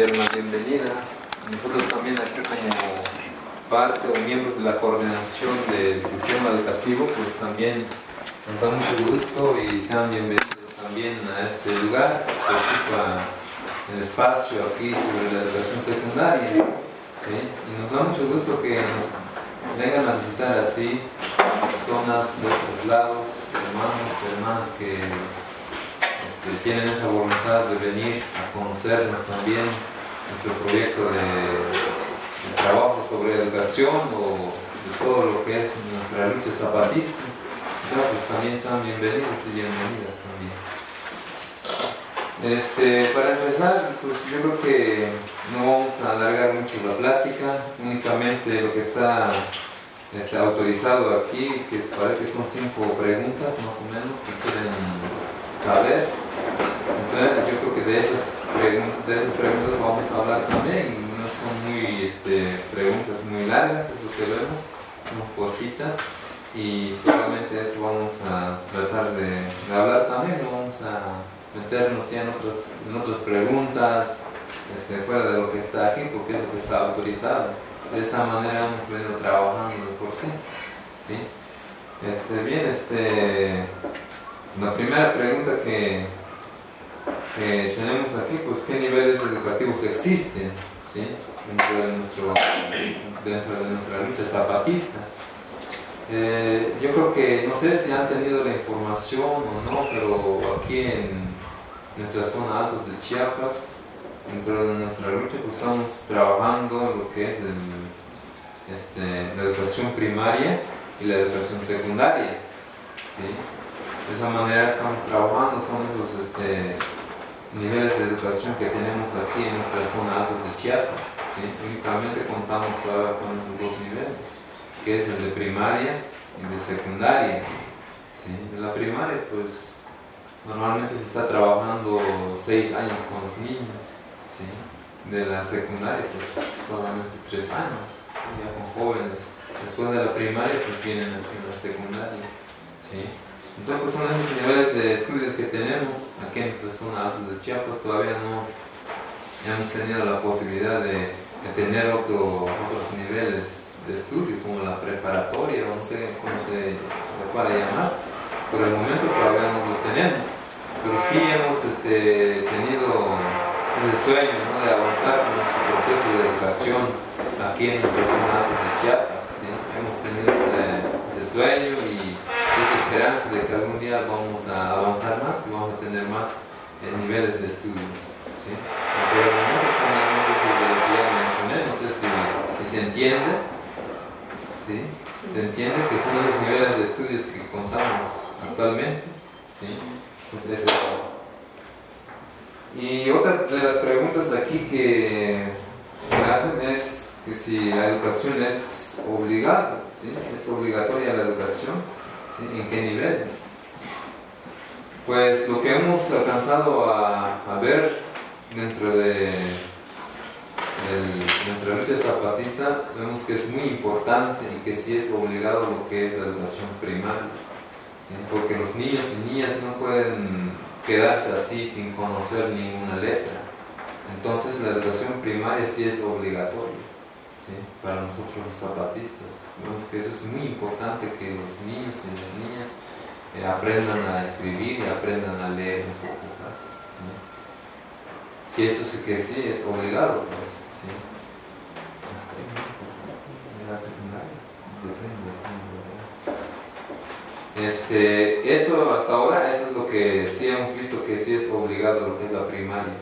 enviar una bienvenida. Nosotros también aquí como parte o miembros de la coordinación del sistema educativo, pues también nos da mucho gusto y sean bienvenidos también a este lugar que ocupa el espacio aquí sobre la educación secundaria. Y nos da mucho gusto que vengan a visitar así personas de otros lados, hermanos, hermanas que este, tienen esa voluntad de venir a conocernos también nuestro proyecto de, trabajo sobre educación o de todo lo que es nuestra lucha zapatista. pues también sean bienvenidos y bienvenidas también. Este, para empezar, pues yo creo que no vamos a alargar mucho la plática, únicamente lo que está, está autorizado aquí, que parece que son cinco preguntas más o menos que quieren saber. Entonces yo creo que de esas, de esas preguntas vamos a hablar también, no son muy este, preguntas muy largas, es lo que vemos, son cortitas y solamente eso vamos a tratar de, hablar también, vamos a meternos ya en, en otras preguntas este, fuera de lo que está aquí, porque es lo que está autorizado. De esta manera hemos venido trabajando por sí. ¿sí? Este, bien, este, la primera pregunta que, que, tenemos aquí, pues qué niveles educativos existen dentro, de nuestro, dentro de nuestra lucha zapatista. Eh, yo creo que, no sé si han tenido la información o no, pero aquí en nuestra zona altos de Chiapas, dentro de nuestra lucha, pues estamos trabajando en lo que es este, la educación primaria y la educación secundaria. De esa manera estamos trabajando, son los este, niveles de educación que tenemos aquí en nuestra zona altos de Chiapas. Únicamente contamos con esos dos niveles, que es el de primaria y de secundaria. En la primaria, pues Normalmente se está trabajando seis años con los niños, de la secundaria pues solamente tres años, ya con jóvenes. Después de la primaria pues vienen a la secundaria. Entonces pues, son esos niveles de estudios que tenemos aquí en nuestra zona de Chiapas, todavía no hemos tenido la posibilidad de, tener otro, otros niveles de estudio como la preparatoria, no sé cómo se puede llamar. Por el momento todavía no lo tenemos, pero sí hemos este, tenido el sueño de avanzar en nuestro proceso de educación aquí en nuestros zona de Chiapas. Hemos tenido ese, sueño y esperanza de que algún día vamos a avanzar más y vamos a tener más eh, niveles de estudios. Pero el momento son lo que ya mencioné, no sé si, se entiende. Se entiende que son los niveles de estudios que contamos actualmente. ¿sí? Pues y otra de las preguntas aquí que me hacen es que si la educación es obligada, ¿sí? es obligatoria la educación, ¿sí? ¿En qué niveles? Pues lo que hemos alcanzado a, a ver dentro de nuestra lucha zapatista, vemos que es muy importante y que sí es obligado lo que es la educación primaria porque los niños y niñas no pueden quedarse así sin conocer ninguna letra. Entonces la educación primaria sí es obligatoria para nosotros los zapatistas. Vemos que eso es muy importante que los niños y las niñas eh, aprendan a escribir y aprendan a leer un poco más. Y eso sí que sí es obligado. Pues, ¿sí? Este, eso hasta ahora, eso es lo que sí hemos visto que sí es obligado lo que es la primaria.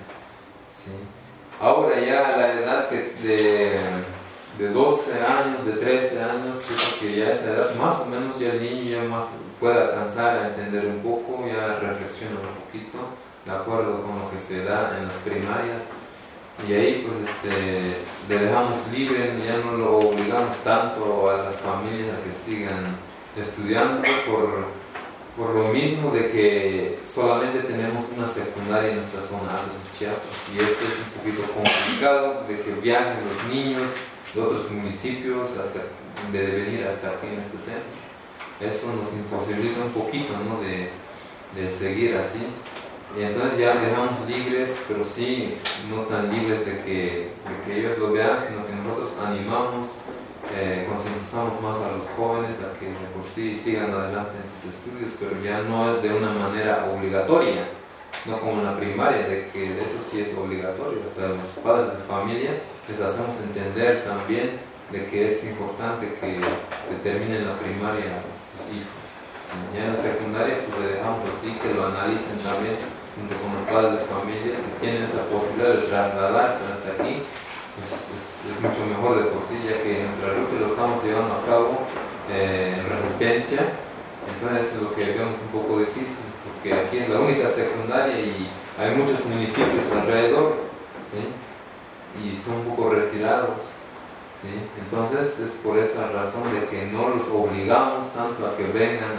Ahora ya la edad de, de 12 años, de 13 años, que ya esa edad más o menos ya el niño ya más puede alcanzar a entender un poco, ya reflexiona un poquito, de acuerdo con lo que se da en las primarias. Y ahí pues este, le dejamos libre, ya no lo obligamos tanto a las familias a que sigan estudiando por, por lo mismo de que solamente tenemos una secundaria en nuestra zona de Chiapas y esto es un poquito complicado de que viajen los niños de otros municipios hasta de venir hasta aquí en este centro. Eso nos imposibilita un poquito ¿no? de, de seguir así. Y entonces ya dejamos libres, pero sí, no tan libres de que, que ellos lo vean, sino que nosotros animamos, eh, concientizamos más a los jóvenes a que por sí sigan adelante en sus estudios, pero ya no de una manera obligatoria, no como en la primaria, de que eso sí es obligatorio, hasta los padres de familia les hacemos entender también de que es importante que terminen la primaria sus hijos. Ya en la secundaria pues le dejamos así que lo analicen también junto con los padres de familia, si tienen esa posibilidad de trasladarse hasta aquí, pues, es, mucho mejor de por sí, ya que nuestra lucha lo estamos llevando a cabo eh, en resistencia, entonces es lo que vemos un poco difícil, porque aquí es la única secundaria y hay muchos municipios alrededor, y son un poco retirados. Entonces es por esa razón de que no los obligamos tanto a que vengan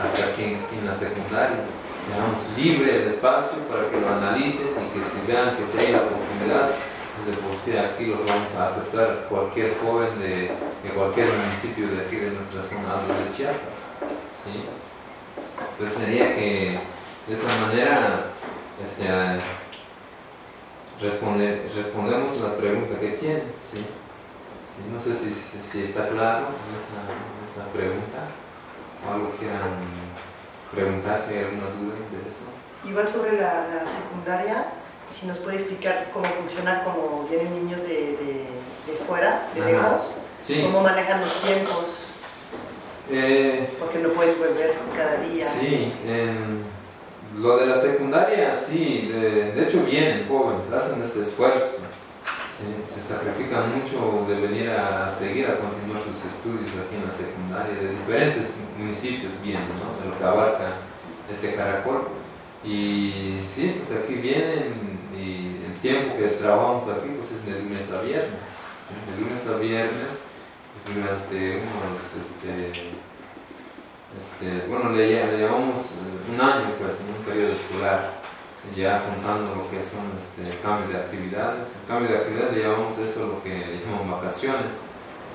hasta aquí en, la secundaria. Dejamos libre el espacio para que lo analicen y que si vean que si hay la posibilidad, pues de por sí aquí los vamos a aceptar cualquier joven de, cualquier municipio de aquí de nuestra zona de Chiapas. Pues sería que de esa manera este, respondemos la pregunta que tienen. ¿sí? No sé si, si, está claro esa, esa, pregunta o algo quieran preguntar si hay alguna duda de eso. Igual sobre la, secundaria, si nos puede explicar cómo funciona, como vienen niños de, de, de fuera, de lejos, cómo manejan los tiempos. Eh, porque no pueden volver cada día. Sí, lo de la secundaria, sí, de, de hecho vienen jóvenes, hacen ese esfuerzo se sacrifican mucho de venir a seguir, a continuar sus estudios aquí en la secundaria, de diferentes municipios vienen, ¿no? de lo que abarca este caracol. Y sí, pues aquí vienen y el tiempo que trabajamos aquí pues es de lunes a viernes. De lunes a viernes, durante unos, este, este, bueno, le, le, llevamos un año pues, en un periodo escolar ya contando lo que son este, cambios de actividades. El cambio de actividades le llamamos eso lo que llamamos vacaciones.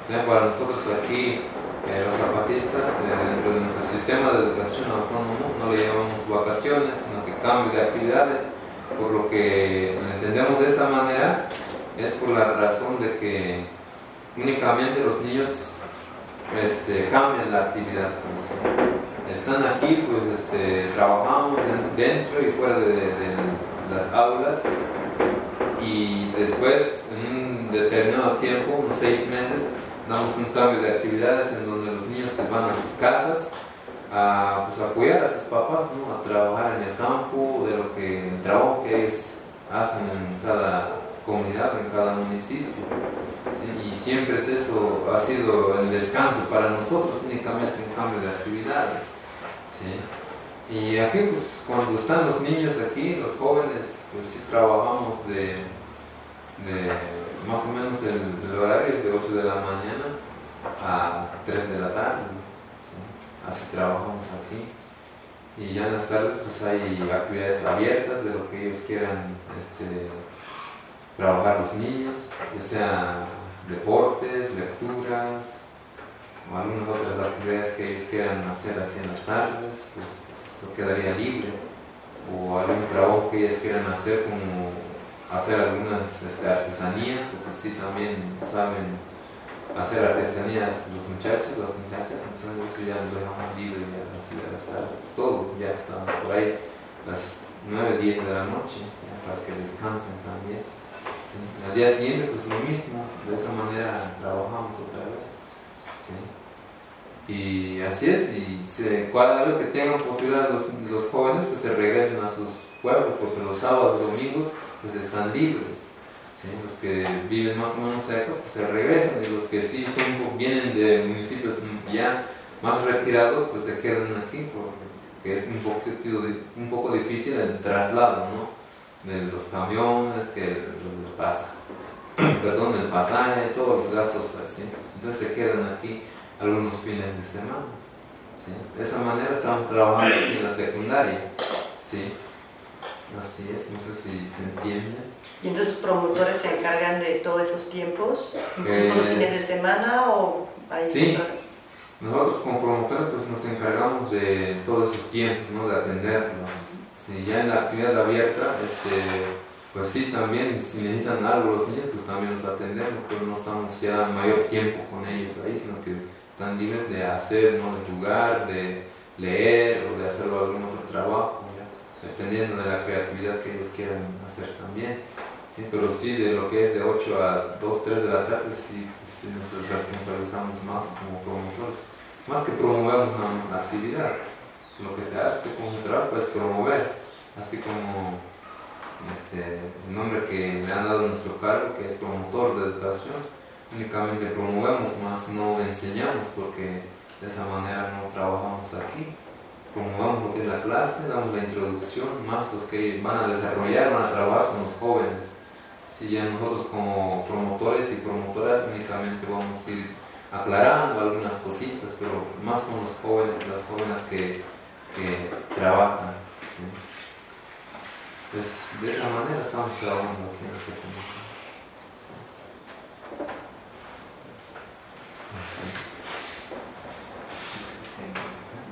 para nosotros aquí, eh, los zapatistas, eh, dentro de nuestro sistema de educación autónomo, no le llamamos vacaciones, sino que cambio de actividades. Por lo que lo entendemos de esta manera, es por la razón de que únicamente los niños este, cambian la actividad. Pues, están aquí, pues este, trabajamos dentro y fuera de, las aulas y después, en un determinado tiempo, unos seis meses, damos un cambio de actividades en donde los niños se van a sus casas a pues, apoyar a sus papás, ¿no? a trabajar en el campo, de lo que el trabajo que ellos hacen en cada comunidad, en cada municipio. Y siempre es eso, ha sido el descanso para nosotros, únicamente un cambio de actividades. Y aquí, pues, cuando están los niños aquí, los jóvenes, pues sí trabajamos de, más o menos el, horario es de 8 de la mañana a 3 de la tarde. Así trabajamos aquí. Y ya en las tardes, pues hay actividades abiertas de lo que ellos quieran este, trabajar los niños, ya sea deportes, lecturas, o algunas otras actividades que ellos quieran hacer así en las tardes, pues eso quedaría libre. O algún trabajo que ellos quieran hacer, como hacer algunas este, artesanías, porque sí también saben hacer artesanías los muchachos, las muchachas, entonces eso ya lo dejamos libre ya así de las tardes. Todo ya está por ahí, las 9, 10 de la noche, para que descansen también. Al día siguiente, pues lo mismo, de esa manera trabajamos otra vez. Y así es, y se, cada vez que tengan posibilidad los, los, jóvenes, pues se regresen a sus pueblos, porque los sábados domingos pues están libres. Los que viven más o menos cerca, pues se regresan, y los que sí son, vienen de municipios ya más retirados, pues se quedan aquí, porque es un poco, un poco difícil el traslado, ¿no? De los camiones, que pasa, perdón, el pasaje, todos los gastos, pues, ¿sí? entonces se quedan aquí algunos fines de semana. De esa manera estamos trabajando aquí en la secundaria. ¿sí? Así es, no sé si se entiende. ¿Y entonces los promotores se encargan de todos esos tiempos? ¿Son los fines de semana o hay Sí, nosotros como promotores pues nos encargamos de todos esos tiempos, ¿no? de atenderlos. Si ya en la actividad abierta, este, pues sí, también si necesitan algo los niños, pues también los atendemos, pero no estamos ya mayor tiempo con ellos ahí, sino que están libres de hacer, ¿no? de jugar, de leer o de hacer algún otro trabajo, dependiendo de la creatividad que ellos quieran hacer también. Sí, pero sí, de lo que es de 8 a 2, 3 de la tarde, sí, sí nos responsabilizamos más como promotores. Más que promovemos una, actividad, lo que se hace como trabajo es promover, así como este, el nombre que le han dado nuestro cargo, que es promotor de educación, únicamente promovemos más, no enseñamos, porque de esa manera no trabajamos aquí. Promovemos lo que es la clase, damos la introducción, más los que van a desarrollar, van a trabajar son los jóvenes. Si ya nosotros como promotores y promotoras únicamente vamos a ir aclarando algunas cositas, pero más son los jóvenes, las jóvenes que, que trabajan. Pues de esa manera estamos trabajando aquí en este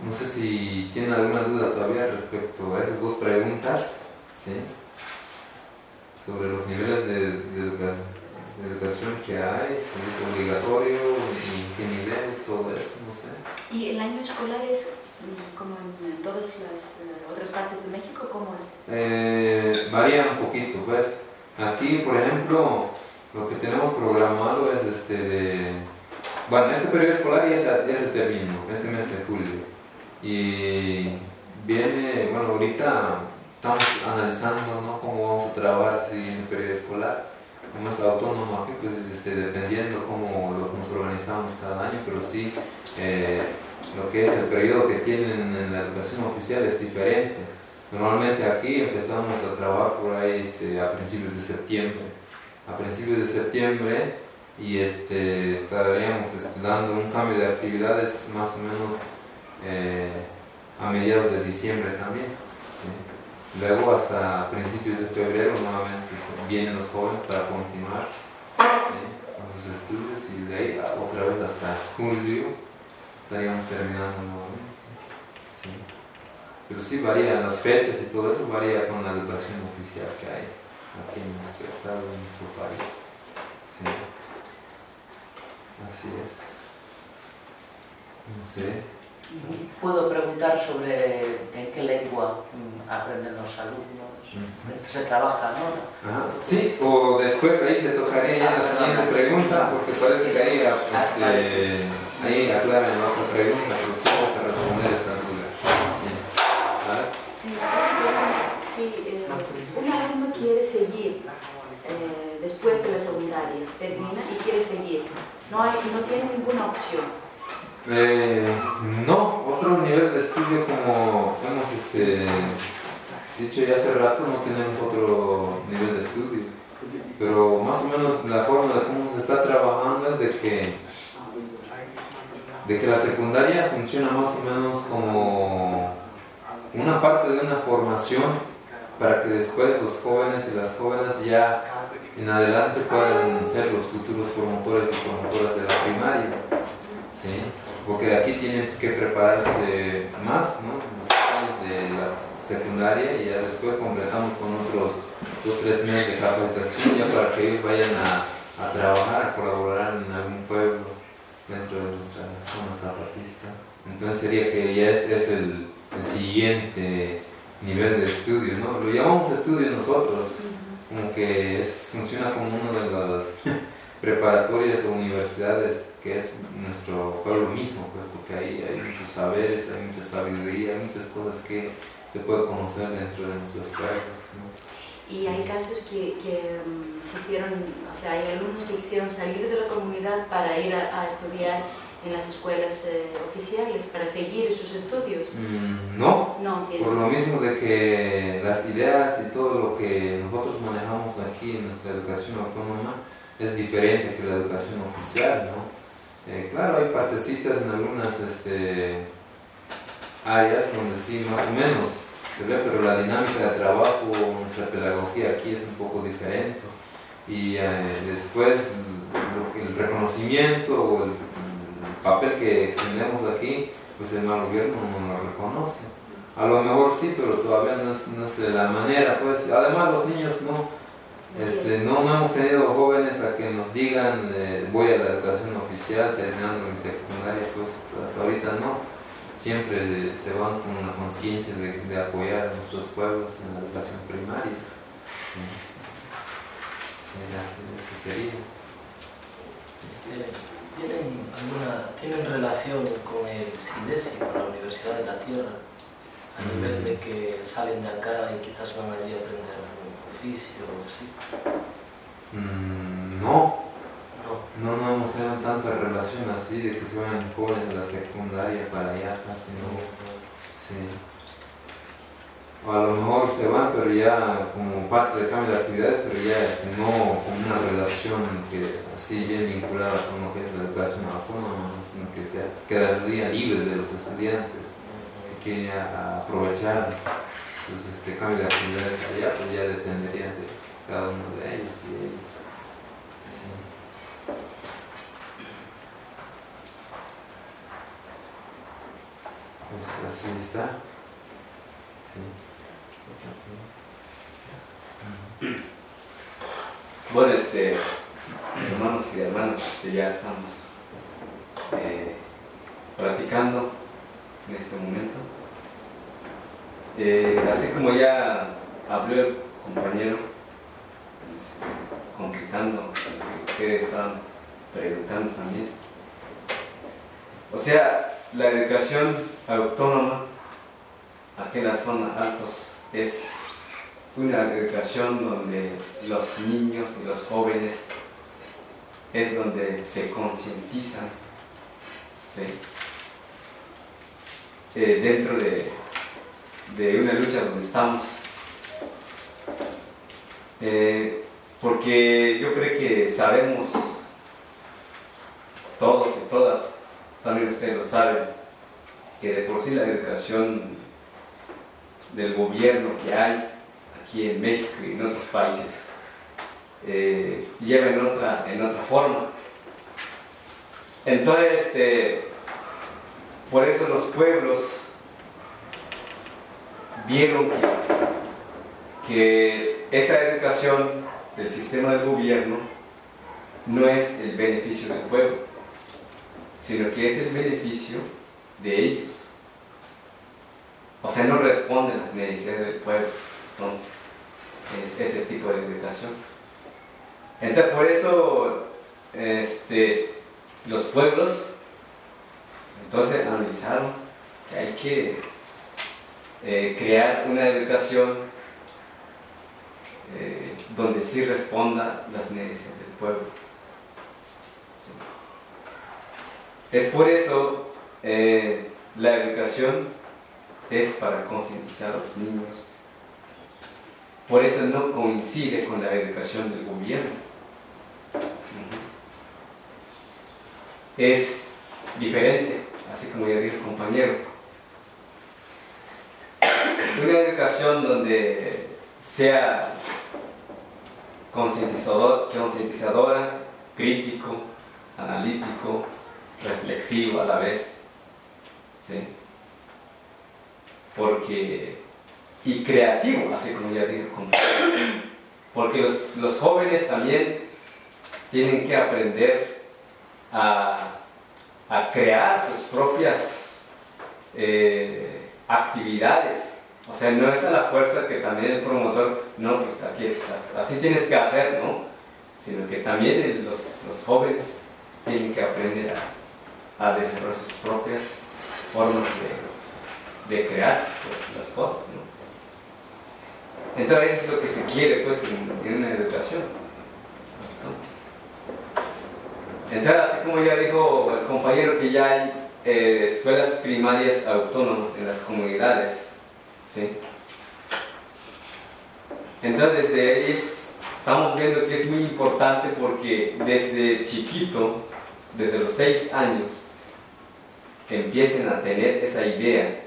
No sé si tienen alguna duda todavía respecto a esas dos preguntas, ¿sí? sobre los niveles de, educación, que hay, si es obligatorio y qué niveles, todo eso, no sé. ¿Y el año escolar es como en todas las eh, otras partes de México? ¿Cómo es? Eh, varía un poquito, pues. Aquí, por ejemplo, lo que tenemos programado es este de... Bueno, este periodo escolar ya se, terminó, este mes de julio. Y viene, bueno, ahorita estamos analizando ¿no? cómo vamos a trabajar si en el periodo escolar. Como es autónomo aquí, pues este, dependiendo cómo lo, nos organizamos cada año, pero sí eh, lo que es el periodo que tienen en la educación oficial es diferente. Normalmente aquí empezamos a trabajar por ahí este, a principios de septiembre. A principios de septiembre y este, estaríamos este, dando un cambio de actividades más o menos eh, a mediados de diciembre también. Luego hasta principios de febrero nuevamente vienen los jóvenes para continuar con sus estudios y de ahí otra vez hasta julio estaríamos terminando nuevamente. Sí. Pero sí varía, las fechas y todo eso varía con la educación oficial que hay aquí en nuestro estado, en nuestro país. Sí. Así es. No sé. Puedo preguntar sobre en qué lengua aprenden los alumnos. Se trabaja, ¿no? Sí, o después ahí se tocaría ya la siguiente pregunta, porque parece que ahí este, Ahí aclaran la otra pregunta, pero sí vamos a responder esta duda. Sí. Si eh, un alumno quiere seguir eh, después de la secundaria, termina y quiere seguir, no, hay, no tiene ninguna opción. Eh, no, otro nivel de estudio como hemos este, dicho ya hace rato, no tenemos otro nivel de estudio. Pero más o menos la forma de cómo se está trabajando es de que de que la secundaria funciona más o menos como una parte de una formación para que después los jóvenes y las jóvenes ya en adelante puedan ser los futuros promotores y promotoras de la primaria. ¿sí? Porque de aquí tienen que prepararse más, ¿no? los años de la secundaria y ya después completamos con otros dos, tres meses de capacitación ya para que ellos vayan a, a trabajar, a colaborar en algún pueblo dentro de nuestra zona zapatista. Entonces sería que ya es, el, siguiente nivel de estudio, ¿no? Lo llamamos estudio nosotros, como que es, funciona como uno de las preparatorias o universidades que es nuestro pueblo mismo, pues, porque ahí hay muchos saberes, hay mucha sabiduría, hay muchas cosas que se puede conocer dentro de nuestros pueblos. Y hay casos que, que mm, quisieron, o sea, hay alumnos que quisieron salir de la comunidad para ir a, estudiar en las escuelas eh, oficiales, para seguir sus estudios. Mm, no, no por lo mismo de que las ideas y todo lo que nosotros manejamos aquí en nuestra educación autónoma es diferente que la educación oficial, ¿no? Eh, claro, hay partecitas en algunas este, áreas donde sí, más o menos, pero la dinámica de trabajo, nuestra pedagogía aquí es un poco diferente. Y eh, después el reconocimiento o el, papel que extendemos aquí, pues el mal gobierno no lo reconoce. A lo mejor sí, pero todavía no es, no la manera, pues. Además los niños no, este, no, no hemos tenido jóvenes a que nos digan eh, voy a la educación oficial terminando mi secundaria, pues hasta ahorita no. Siempre se van con una conciencia de, de, apoyar a nuestros pueblos en la educación primaria. Este, ¿Tienen, alguna, ¿Tienen relación con el CIDESI, con la Universidad de la Tierra? A nivel de que salen de acá y quizás van allí a aprender un oficio o así. Mm, no. no. No, hemos tenido tanta relación así de que se vayan jóvenes de la secundaria para allá, casi no. Sí. O a lo mejor se van, pero ya como parte del cambio de actividades, pero ya este, no con una relación que así bien vinculada con lo que es la educación autónoma, sino que sea quedaría libre de los estudiantes que aprovechar sus este, cambios de actividades allá, pues ya dependería de cada uno de ellos y ellos. Pues así está. Bueno, este, hermanos y hermanas, que ya estamos eh, practicando en este momento. Eh, así como ya habló el compañero, concretando lo que ustedes estaban preguntando también. O sea, la educación autónoma aquí en la zona altos es una educación donde los niños y los jóvenes es donde se concientizan eh, dentro de de una lucha donde estamos. Eh, porque yo creo que sabemos, todos y todas, también ustedes lo saben, que de por sí la educación del gobierno que hay aquí en México y en otros países eh, lleva en otra, en otra forma. Entonces, este, por eso los pueblos vieron que, esa educación del sistema del gobierno no es el beneficio del pueblo, sino que es el beneficio de ellos. O sea, no responde a las necesidades del pueblo. Entonces, es ese tipo de educación. Entonces, por eso este, los pueblos entonces analizaron que hay que eh, crear una educación eh, donde sí responda las necesidades del pueblo. Es por eso eh, la educación es para concientizar a los niños. Por eso no coincide con la educación del gobierno. Es diferente, así como ya dijo el compañero una educación donde sea concientizador, concientizadora, crítico, analítico, reflexivo a la vez. ¿sí? Porque, y creativo, así como ya dije. Porque los, los jóvenes también tienen que aprender a, a crear sus propias eh, actividades o sea, no es a la fuerza que también el promotor, no, pues aquí estás, así tienes que hacer, ¿no? Sino que también los, los jóvenes tienen que aprender a, a, desarrollar sus propias formas de, de crear pues, las cosas, ¿no? Entonces, eso es lo que se quiere, pues, en, una educación. Entonces, así como ya dijo el compañero que ya hay eh, escuelas primarias autónomas en las comunidades, entonces, desde ahí estamos viendo que es muy importante porque desde chiquito, desde los seis años, empiecen a tener esa idea.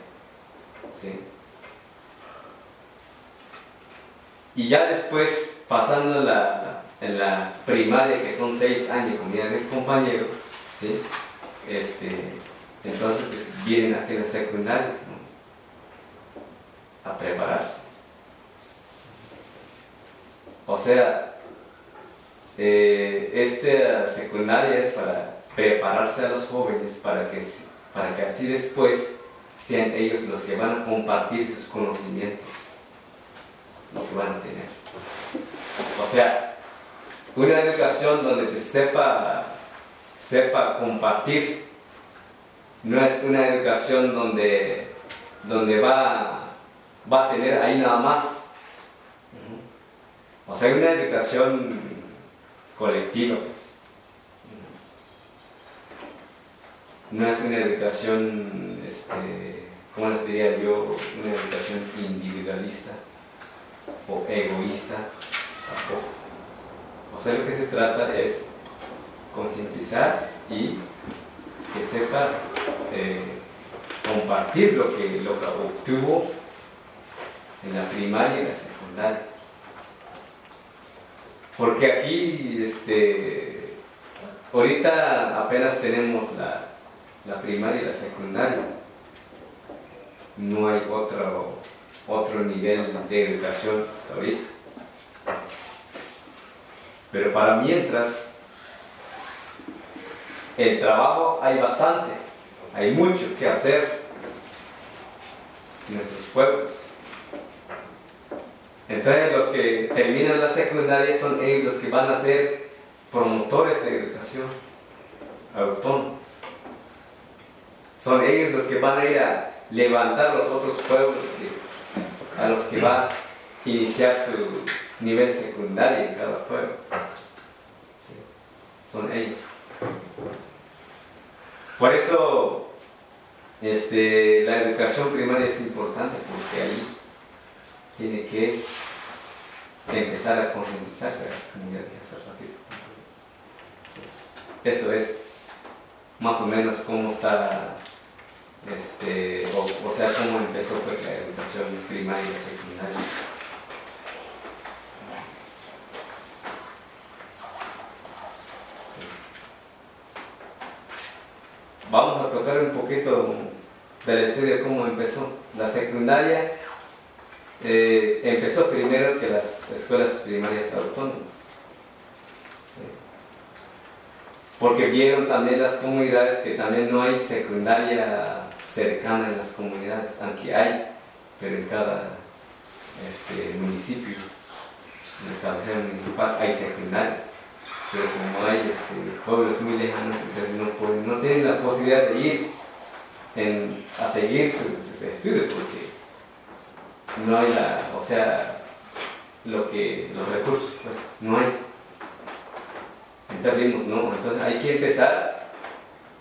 Y ya después, pasando la, en la primaria, que son seis años, como ya el compañero, este, entonces pues, vienen aquí en la secundaria. a prepararse. O sea, eh, esta secundaria es para prepararse a los jóvenes para que, para que así después sean ellos los que van a compartir sus conocimientos, lo que van a tener. O sea, una educación donde te sepa, sepa compartir, no es una educación donde, donde va, va a tener ahí nada más. O sea, una educación colectiva, pues. No es una educación, este, ¿cómo les diría yo? Una educación individualista o egoísta tampoco. O sea, lo que se trata es concientizar y que sepa eh, compartir lo que, lo que obtuvo en la primaria y la secundaria. Porque aquí, este, ahorita apenas tenemos la, la primaria y la secundaria. No hay otro, otro nivel de educación ahorita. Pero para mientras, el trabajo hay bastante, hay mucho que hacer en nuestros pueblos. Entonces los que terminan la secundaria son ellos los que van a ser promotores de educación autónoma. Son ellos los que van a ir a levantar los otros pueblos a los que va a iniciar su nivel secundario en cada pueblo. son ellos. Por eso este, la educación primaria es importante porque ahí tiene que empezar a concientizarse, como ya dije hace ratito. Eso es más o menos cómo está, este, o, sea, cómo empezó pues la educación primaria y secundaria. Vamos a tocar un poquito de la historia de cómo empezó. La secundaria eh, empezó primero que las escuelas primarias autónomas. Porque vieron también las comunidades que también no hay secundaria cercana en las comunidades, aunque hay, pero en cada este, municipio, en la cabecera municipal hay secundarias pero como hay este, pueblos muy lejanos, entonces no, tienen la posibilidad de ir a seguir sus, estudios porque no hay la, o sea, lo que, los recursos, pues no hay. Entonces vimos, no, entonces hay que empezar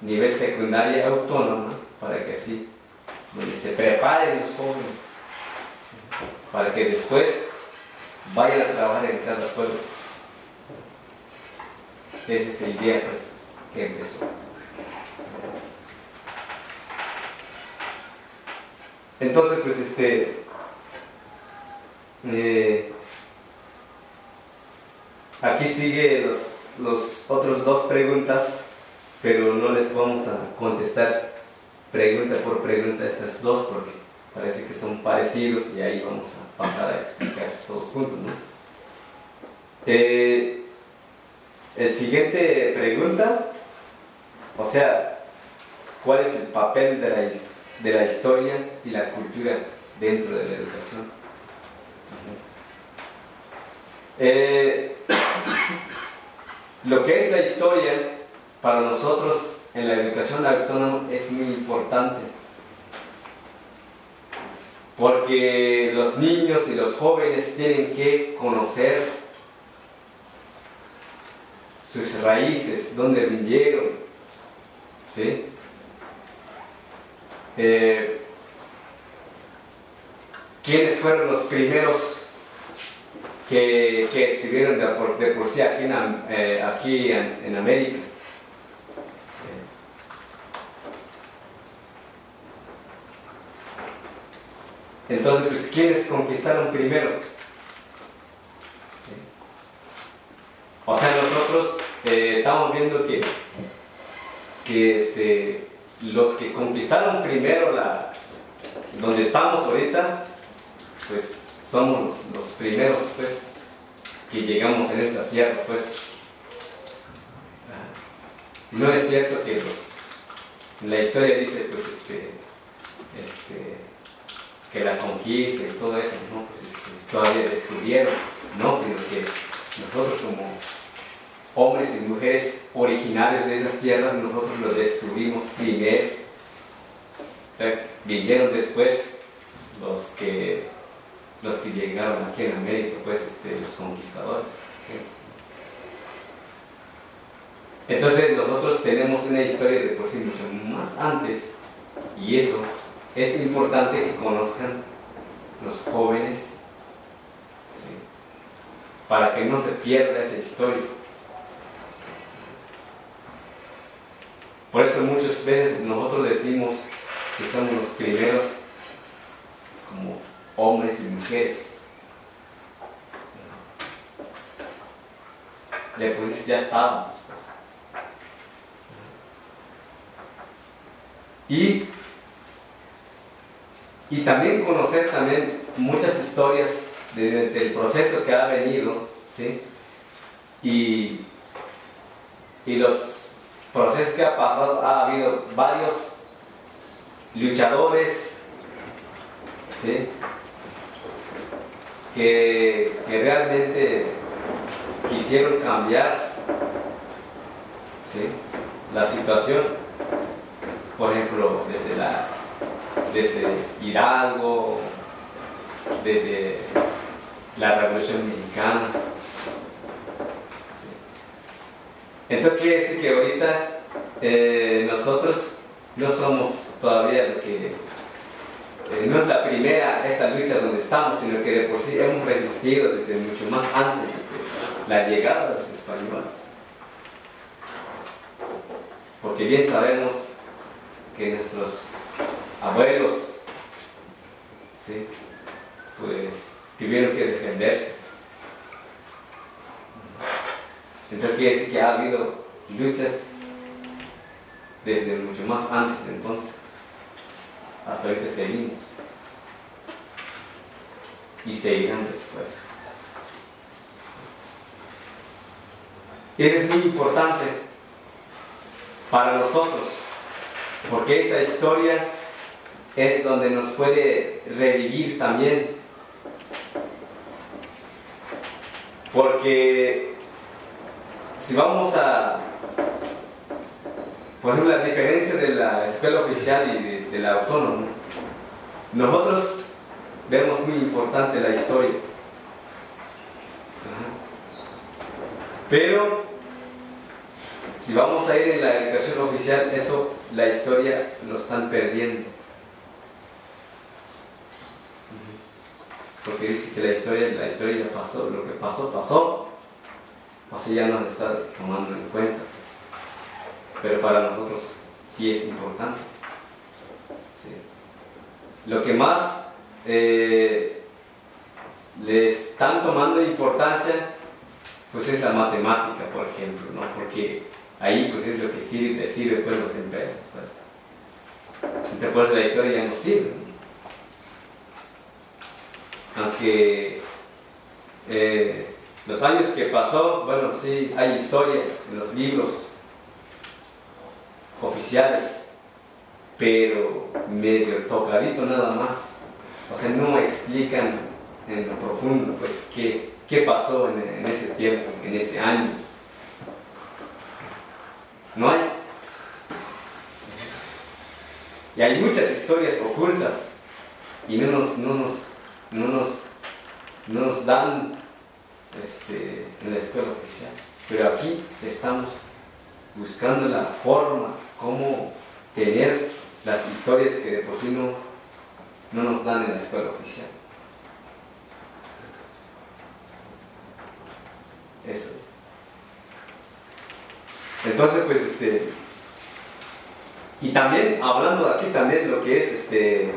nivel secundaria autónoma para que así, se preparen los jóvenes, para que después vayan a trabajar en cada pueblo. Ese es el día pues, que empezó. Entonces, pues este, eh, aquí sigue los, los otros dos preguntas, pero no les vamos a contestar pregunta por pregunta estas dos porque parece que son parecidos y ahí vamos a pasar a explicar todos juntos. ¿no? Eh, el siguiente pregunta, o sea, ¿cuál es el papel de la, de la historia y la cultura dentro de la educación? Eh, lo que es la historia para nosotros en la educación autónoma es muy importante. Porque los niños y los jóvenes tienen que conocer sus raíces, dónde vivieron, ¿sí? Eh, ¿Quiénes fueron los primeros que, que escribieron de por, sí aquí, en, eh, aquí en, América? Entonces, pues, ¿quiénes conquistaron primero? O sea, nosotros eh, estamos viendo que, que este, los que conquistaron primero la, donde estamos ahorita pues somos los, primeros pues que llegamos en esta tierra pues. No es cierto que la historia dice pues este, este, que la conquista y todo eso no pues este, todavía descubrieron no sino que nosotros como hombres y mujeres originales de esas tierras nosotros lo descubrimos primero. Vinieron después los que los que llegaron aquí en América, pues este, los conquistadores. Entonces nosotros tenemos una historia de por sí mucho más antes y eso es importante que conozcan los jóvenes para que no se pierda esa historia. Por eso muchas veces nosotros decimos que somos los primeros como hombres y mujeres. Le pues ya estábamos. Pues. Y, y también conocer también muchas historias del proceso que ha venido, ¿sí? Y, y los procesos que ha pasado, ha habido varios luchadores, ¿sí? que, realmente quisieron cambiar la situación, por ejemplo, desde, la, desde Hidalgo, desde la Revolución Mexicana. Entonces quiere decir que ahorita eh, nosotros no somos todavía lo que eh, no es la primera esta lucha donde estamos, sino que de por sí hemos resistido desde mucho más antes de la llegada de los españoles. Porque bien sabemos que nuestros abuelos, pues tuvieron que defenderse. Entonces quiere decir que ha habido luchas desde mucho más antes entonces hasta ahorita seguimos. Y seguirán después. Eso es muy importante para nosotros, porque esta historia es donde nos puede revivir también. Porque si vamos a por ejemplo, la diferencia de la escuela oficial y de, la autónoma. Nosotros vemos muy importante la historia. Pero si vamos a ir en la educación oficial, eso, la historia lo están perdiendo. Porque dice que la historia, la historia ya pasó, lo que pasó, pasó. Así ya no se está tomando en cuenta pero para nosotros sí es importante. Lo que más eh, le están tomando importancia, pues es la matemática, por ejemplo, ¿no? porque ahí pues es lo que sirve, sirve pues los empresas. Pues. Entonces la historia ya no sirve. Aunque eh, los años que pasó, bueno, sí, hay historia en los libros, oficiales, pero medio tocadito nada más. O sea, no explican en lo profundo, pues, qué, qué pasó en, ese tiempo, en ese año. No hay. Y hay muchas historias ocultas y no nos, no nos, no nos, no nos dan este, en la escuela oficial. Pero aquí estamos buscando la forma cómo tener las historias que de por sí no, nos dan en la escuela oficial. Eso es. Entonces, pues, este, y también, hablando aquí también lo que es este,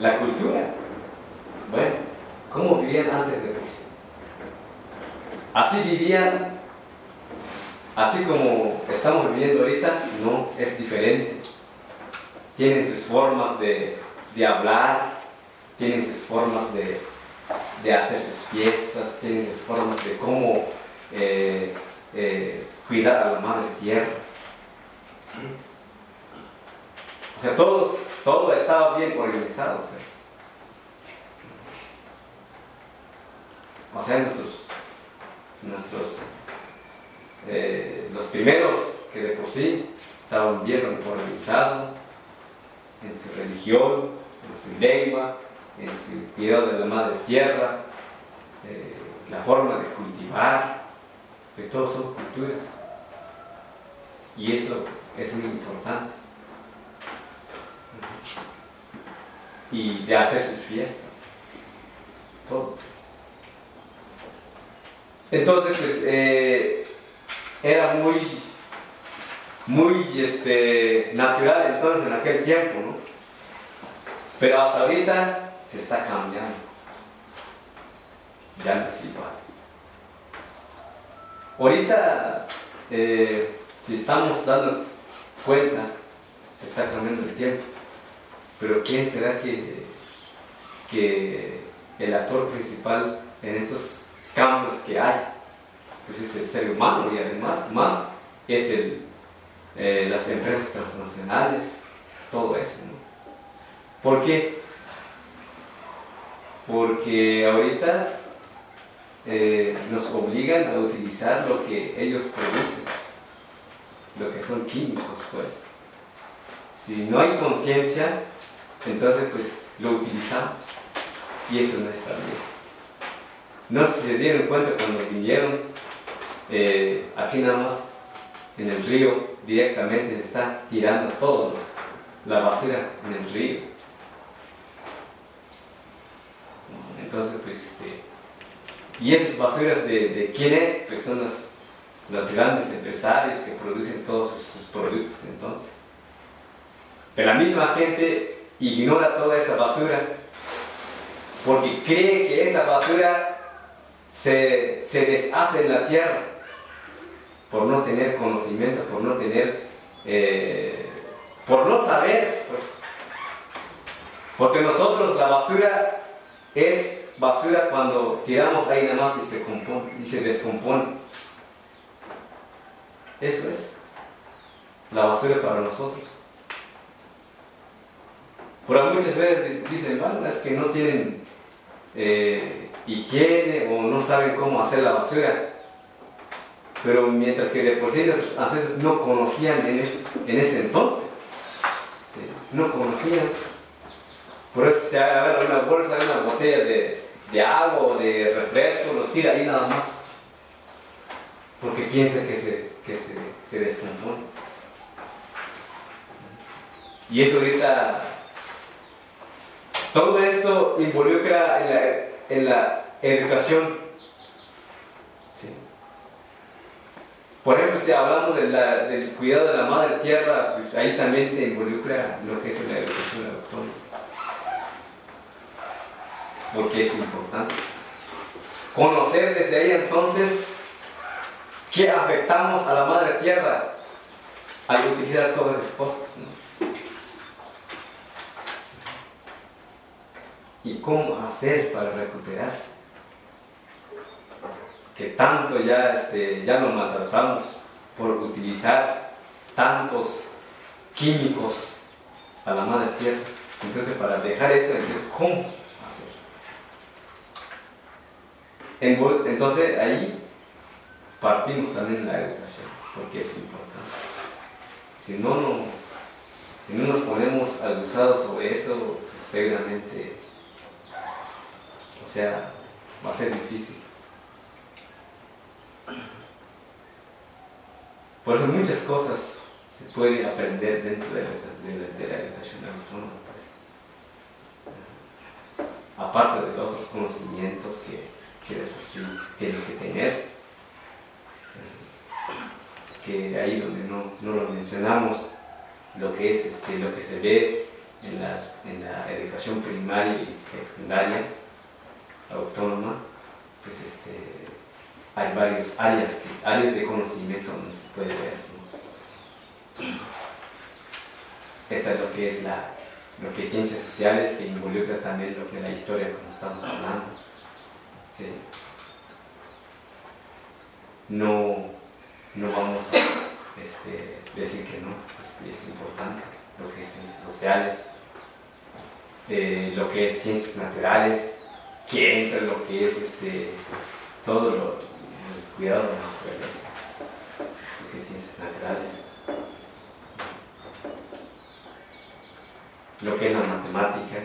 la cultura. Bueno, ¿cómo vivían antes de Cristo? Así vivían Así como estamos viviendo ahorita, no, es diferente. Tienen sus formas de, hablar, tienen sus formas de, hacer sus fiestas, tienen sus formas de cómo eh, eh, cuidar a la madre tierra. O sea, todos, todo estaba bien organizado. Pues. O sea, nuestros, eh, los primeros que de por sí estaban bien organizados en su religión, en su lengua, en su cuidado de la madre tierra, eh, la forma de cultivar, que todos son culturas. Y eso es muy importante. Y de hacer sus fiestas. Todo. Entonces, pues, eh, era muy, muy este, natural entonces en aquel tiempo, ¿no? Pero hasta ahorita se está cambiando. Ya no es igual. Ahorita, eh, si estamos dando cuenta, se está cambiando el tiempo. Pero ¿quién será que, que el actor principal en estos cambios que hay? Pues es el ser humano y además más es el, eh, las empresas transnacionales, todo eso. ¿Por qué? Porque ahorita eh, nos obligan a utilizar lo que ellos producen, lo que son químicos, pues. Si no hay conciencia, entonces pues lo utilizamos y eso no está bien. No se dieron cuenta cuando vinieron, eh, aquí nada más en el río directamente se está tirando todos la basura en el río. Entonces, pues, este, y esas basuras de, de quién es, pues son los, los grandes empresarios que producen todos sus, productos entonces. Pero la misma gente ignora toda esa basura porque cree que esa basura se, se deshace en la tierra por no tener conocimiento, por no tener, eh, por no saber, pues. Porque nosotros la basura es basura cuando tiramos ahí nada más y se, compone, y se descompone. Eso es la basura para nosotros. Pero muchas veces dicen, bueno, es que no tienen eh, higiene o no saben cómo hacer la basura. Pero mientras que de por sí los ancestros no conocían en ese, entonces, no conocían. Por eso se agarra una bolsa, una botella de, de agua o de refresco, lo tira ahí nada más. Porque piensa que se, que se, se descompone. Y eso ahorita, todo esto involucra en la, en la educación. ¿Sí? Por ejemplo, si hablamos de la, del cuidado de la madre tierra, pues ahí también se involucra lo que es la educación autónoma porque es importante. Conocer desde ahí entonces qué afectamos a la madre tierra al utilizar todas esas cosas. Y cómo hacer para recuperar. Que tanto ya, este, ya lo maltratamos por utilizar tantos químicos a la madre tierra. Entonces, para dejar eso, ¿cómo? Entonces ahí partimos también la educación, porque es importante. Si no, no, si no nos ponemos abusados sobre eso, pues seguramente, sea, va a ser difícil. Por eso muchas cosas se pueden aprender dentro de la, educación autónoma. Pues. Aparte de los otros conocimientos que que sí tiene que tener, que ahí donde no, lo mencionamos, lo que es este, lo que se ve en, la educación primaria y secundaria autónoma, pues este, hay varias áreas, áreas de conocimiento donde se puede ver. Esta es lo que es la, lo que ciencias sociales, que involucra también lo que es la historia, como estamos hablando. ¿sí? No, no vamos a este, decir que no, pues es importante lo que es ciencias sociales, eh, lo que es ciencias naturales, que entra lo que es este, todo lo, el cuidado de la naturaleza, lo que es ciencias naturales. lo que es la matemática,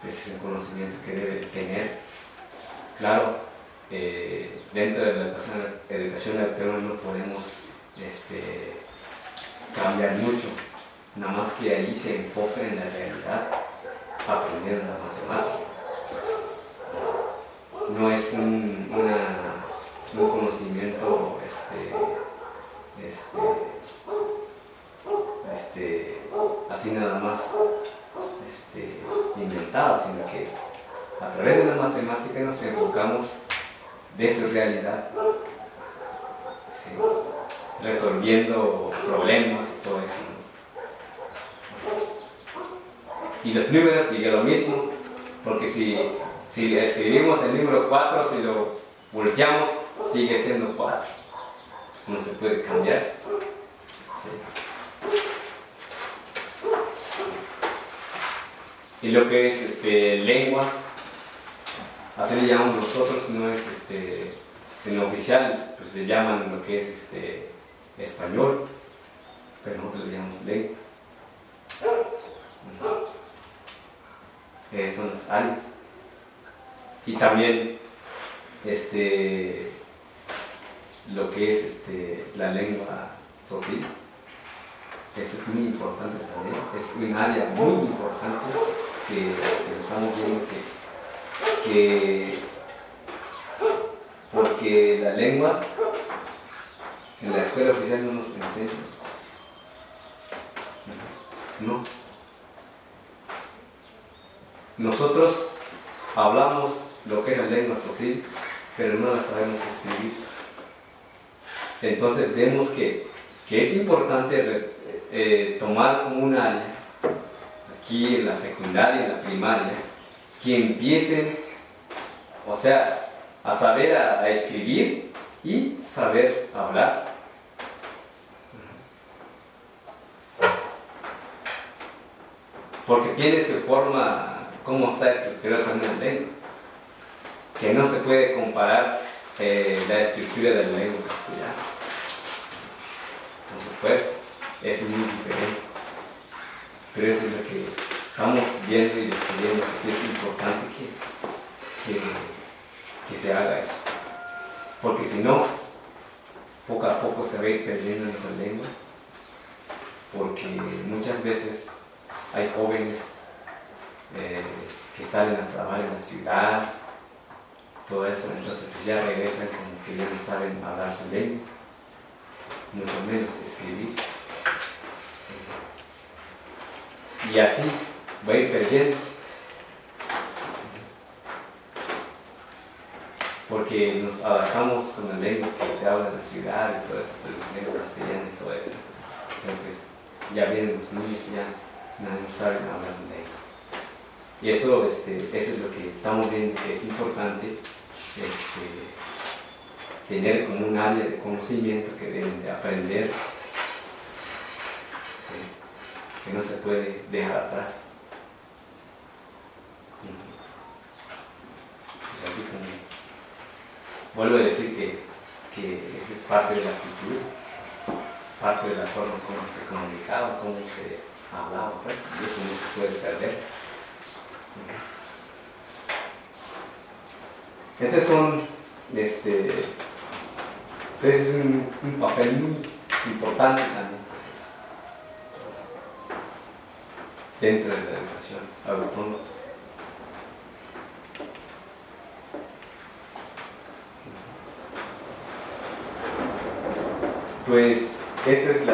pues es el conocimiento que debe tener. Claro, eh, dentro de la educación, educación no podemos este, cambiar mucho, nada más que ahí se enfoca en la realidad, aprendiendo la matemática. No es un, conocimiento este, este, este, así nada más este, inventado, sino que a través de la matemática nos enfocamos de su realidad, resolviendo problemas y todo eso. Y los números siguen lo mismo, porque si, si escribimos el número 4, si lo volteamos, sigue siendo 4. No se puede cambiar. Y lo que es este, lengua, así le llamamos nosotros, no es este, en oficial, pues le llaman lo que es este, español, pero nosotros le llamamos lengua. Eh, son las áreas. Y también este, lo que es este, la lengua social eso es muy importante también, es un área muy importante que, estamos viendo que, porque la lengua en la escuela oficial no nos enseña. No. Nosotros hablamos lo que es la lengua social, pero no la sabemos escribir. Entonces vemos que, que es importante eh, tomar como un área, aquí en la secundaria, en la primaria, que empiecen, o sea, a saber a, escribir y saber hablar. Porque tiene su forma, cómo está estructurada también la lengua, que no se puede comparar eh, la estructura de la lengua castellana. No se puede es muy diferente. Pero eso es lo que estamos viendo y descubriendo que es importante que, que, se haga eso. Porque si no, poco a poco se va a ir perdiendo nuestra lengua. Porque muchas veces hay jóvenes eh, que salen a trabajar en la ciudad, todo eso, entonces ya regresan como que ya no saben hablar su lengua, mucho menos escribir. Y así va a ir perdiendo. Porque nos adaptamos con la lengua que se habla en la ciudad y todo eso, la lengua castellana y todo eso. Entonces ya vienen los niños y ya nadie sabe hablar de lengua. Y eso, este, eso es lo que estamos viendo que es importante este, tener como un área de conocimiento que deben de aprender que no se puede dejar atrás. Pues así como, vuelvo a decir que, que esa es parte de la cultura, parte de la forma como se comunicaba, cómo se hablaba, pues, y eso no se puede perder. Este son, este, es un, papel muy importante también dentro de la educación autónoma. Pues eso es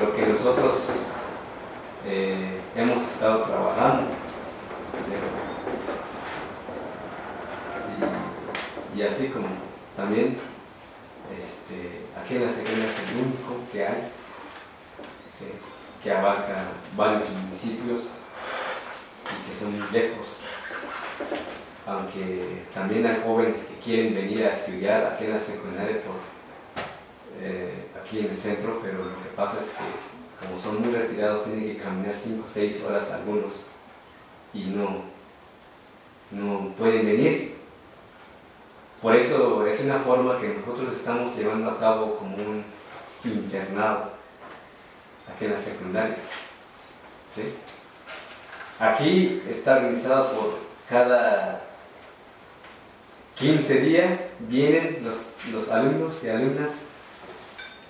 lo que nosotros eh, hemos estado trabajando. Y, así como también este, aquí en la secundaria es el único que hay que abarca varios municipios y que son lejos. Aunque también hay jóvenes que quieren venir a estudiar aquí en la secundaria por, eh, aquí en el centro, pero lo que pasa es que como son muy retirados tienen que caminar 5 o 6 horas algunos y no, no pueden venir. Por eso es una forma que nosotros estamos llevando a cabo como un internado aquí en la secundaria. Aquí está organizado por cada 15 días, vienen los, los alumnos y alumnas,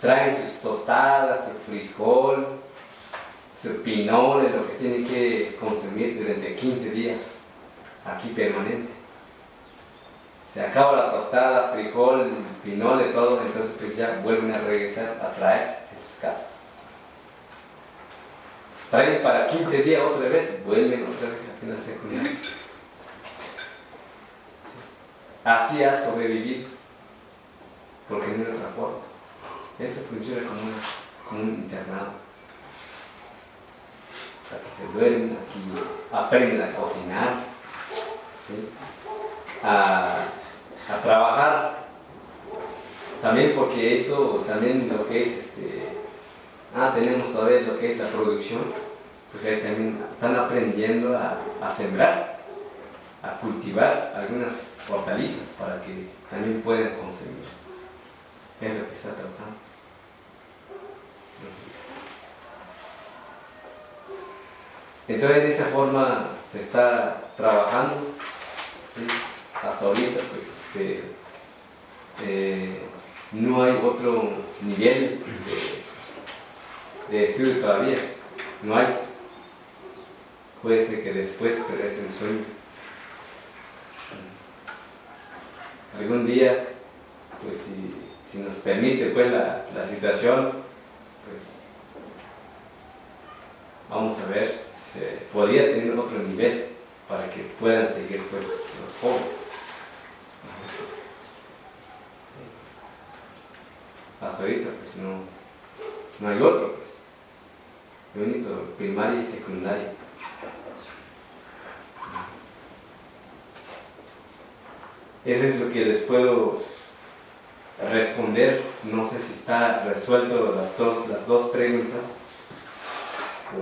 traen sus tostadas, su frijol, su pinole, lo que tienen que consumir durante 15 días aquí permanente. Se acaba la tostada, frijol, pinole, todo, entonces pues ya vuelven a regresar a traer a sus casas. Traen para 15 días otra vez, vuelven otra vez a la secundaria. Así ha sobrevivido, porque no hay otra forma. Eso funciona como, un internado. Para que se duermen aquí, aprenden a cocinar, a, a, trabajar. También porque eso, también lo que es este, ah, tenemos todavía lo que es la producción, pues ahí también están aprendiendo a, a sembrar, a cultivar algunas hortalizas para que también puedan consumir. Es lo que está tratando. Entonces de esa forma se está trabajando. Hasta ahorita pues eh, no hay otro nivel de, estudio todavía. No hay. Puede ser que después, es un sueño. algún día, pues si, nos permite pues la, situación, pues vamos a ver si se podría tener otro nivel para que puedan seguir pues los jóvenes. Hasta ahorita pues no, no hay otro pues. Lo único primaria y secundaria. Eso es lo que les puedo responder. No sé si está resuelto las dos, las dos preguntas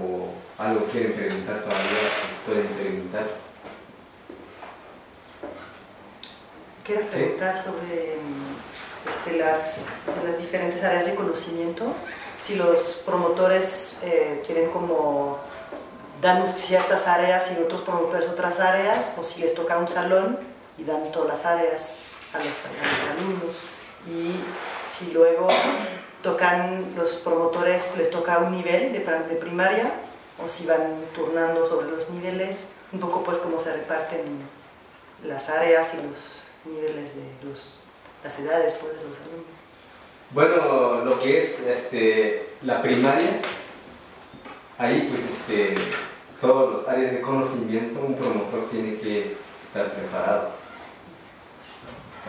o algo quieren preguntar todavía, pueden preguntar. Quiero preguntar sobre este, las, diferentes áreas de conocimiento. Si los promotores eh, quieren como dan ciertas áreas y otros promotores otras áreas, o si les toca un salón y dan todas las áreas a los, alumnos. Y si luego tocan los promotores, les toca un nivel de, de primaria, o si van turnando sobre los niveles, un poco pues cómo se reparten las áreas y los niveles de los, las edades pues, de los alumnos. Bueno, lo que es este, la primaria, ahí pues este, todos los áreas de conocimiento, un promotor tiene que estar preparado.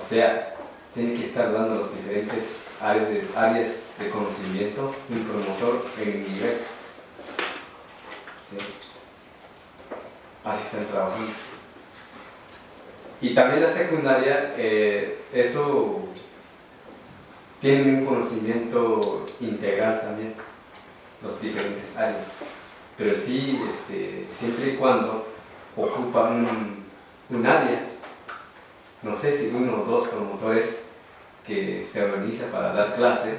O sea, tiene que estar dando las diferentes áreas de, áreas de conocimiento un promotor en el nivel. ¿Sí? Así están trabajando. Y también la secundaria, eh, eso tiene un conocimiento integral también, los diferentes áreas. Pero sí, este, siempre y cuando ocupan un, área no sé si uno o dos promotores que se organiza para dar clase,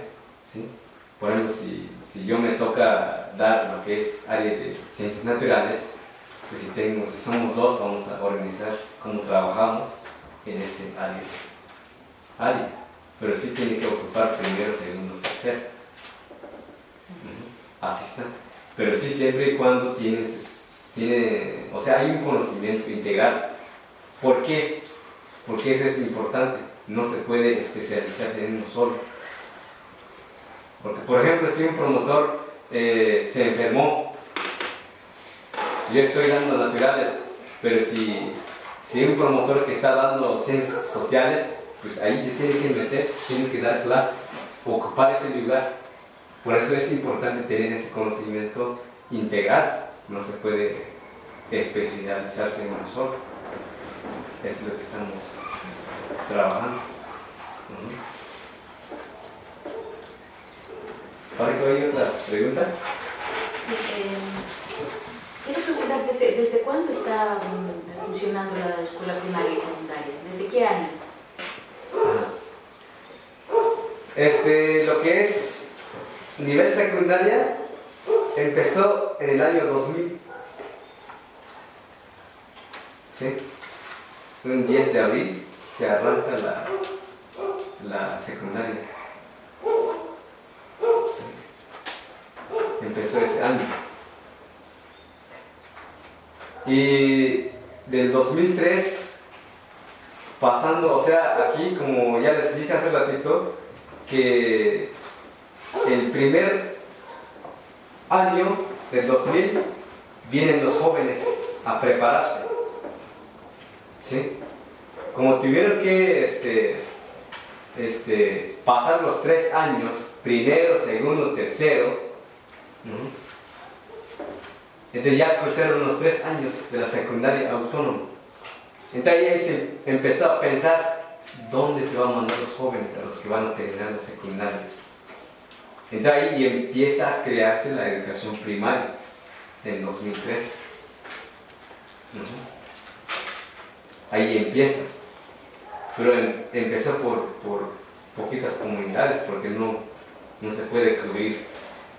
¿sí? por ejemplo, si, si, yo me toca dar lo que es área de ciencias naturales, pues si, tengo, si somos dos, vamos a organizar cómo trabajamos en ese área. área. Pero sí tiene que ocupar primero, segundo, tercero. Así está. Pero sí siempre y cuando tiene, tiene, o sea, hay un conocimiento integral. ¿Por qué? porque eso es importante, no se puede especializarse en uno solo. Porque, por ejemplo, si un promotor eh, se enfermó, yo estoy dando naturales, pero si, si un promotor que está dando ciencias sociales, pues ahí se tiene que meter, tiene que dar clase, ocupar ese lugar. Por eso es importante tener ese conocimiento integral, no se puede especializarse en uno solo. Es lo que estamos trabajando. ¿Para que hay otra pregunta? Sí, eh, quiero preguntar, ¿desde, ¿desde cuándo está mm, funcionando la escuela primaria y secundaria? ¿Desde qué año? Este, lo que es nivel secundaria empezó en el año 2000. ¿Sí? Un 10 de abril se arranca la, la secundaria. Empezó ese año. Y del 2003, pasando, o sea, aquí como ya les dije hace ratito, que el primer año del 2000 vienen los jóvenes a prepararse. ¿Sí? Como tuvieron que este, este, pasar los tres años, primero, segundo, tercero, entonces ya cruzaron los tres años de la secundaria autónoma. Entonces ahí se empezó a pensar dónde se van a mandar los jóvenes, a los que van a terminar la secundaria. Entonces ahí empieza a crearse la educación primaria en 2003. Ahí empieza. Pero em, empezó por, por, poquitas comunidades porque no, no se puede cubrir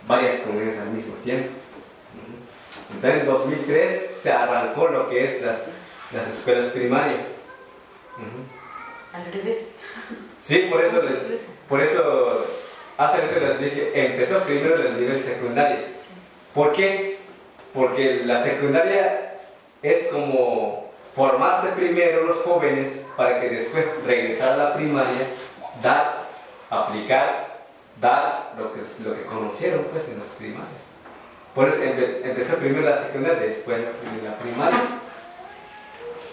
varias comunidades al mismo tiempo. Entonces en 2003 se arrancó lo que es las, las escuelas primarias. Al revés. Sí, por eso, les, por eso hace rato les dije, empezó primero el nivel secundario. ¿Por qué? Porque la secundaria es como formarse primero los jóvenes para que después regresar a la primaria, dar, aplicar, dar lo que, lo que conocieron pues en las primarias. Por eso empezó primero la secundaria, después la primaria.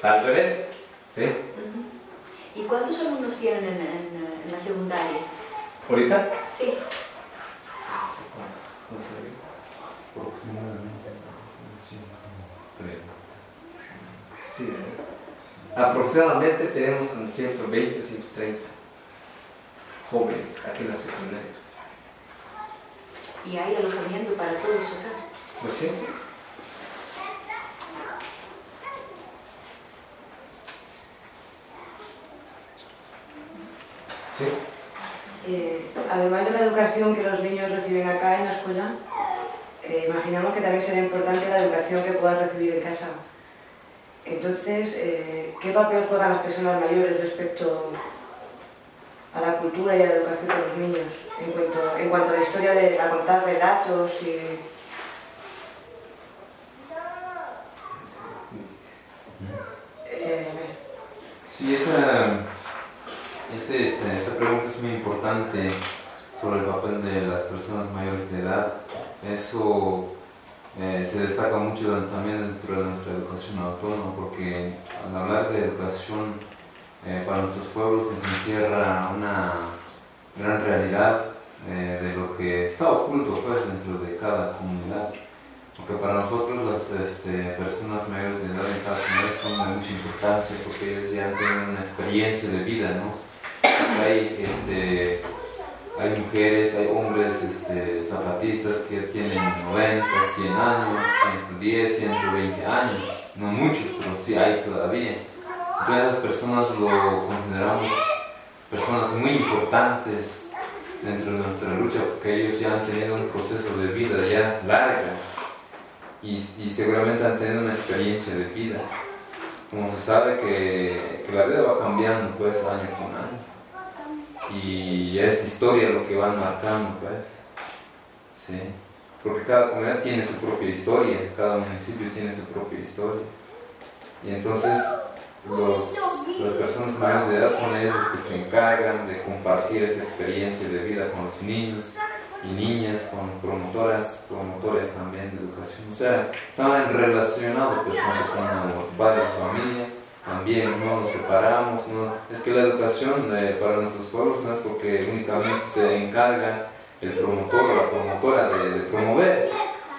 Al revés, ¿sí? ¿Y cuántos alumnos tienen en, en, la secundaria? ¿Ahorita? Sí. No sé cuántos, no sé. Aproximadamente. Sí, ¿eh? aproximadamente tenemos como 120 130 jóvenes aquí en la secundaria. ¿Y hay alojamiento para todos acá? Pues sí. Eh, además de la educación que los niños reciben acá en la escuela, eh, imaginamos que también será importante la educación que puedan recibir en casa. Entonces, eh, ¿qué papel juegan las personas mayores respecto cultura y la educación de los niños en cuanto, en cuanto a la historia de a contar relatos y... sí, esa este, esta pregunta es muy importante sobre el papel de las personas mayores de edad. Eso eh, se destaca mucho también dentro de nuestra educación autónoma, porque al hablar de educación eh, para nuestros pueblos se encierra una gran realidad eh, de lo que está oculto pues, dentro de cada comunidad. Porque para nosotros las este, personas mayores de edad en cada comunidad son de mucha importancia porque ellos ya tienen una experiencia de vida, ¿no? hay, este, hay mujeres, hay hombres este, zapatistas que tienen 90, 100 años, 110, 120 años, no muchos, pero sí hay todavía. Entonces esas personas lo consideramos personas muy importantes dentro de nuestra lucha porque ellos ya han tenido un proceso de vida ya larga y, y seguramente han tenido una experiencia de vida. Como se sabe que, que la vida va cambiando pues año con año y es historia lo que van marcando, pues. Sí. Porque cada comunidad tiene su propia historia, cada municipio tiene su propia historia. Y entonces los, las personas mayores de edad son ellos que se encargan de compartir esa experiencia de vida con los niños y niñas, con promotoras, promotores también de educación. O sea, están relacionados pues, con los padres, familia. También no nos separamos, no, es que la educación eh, para nuestros pueblos no es porque únicamente se encarga el promotor o la promotora de, promover,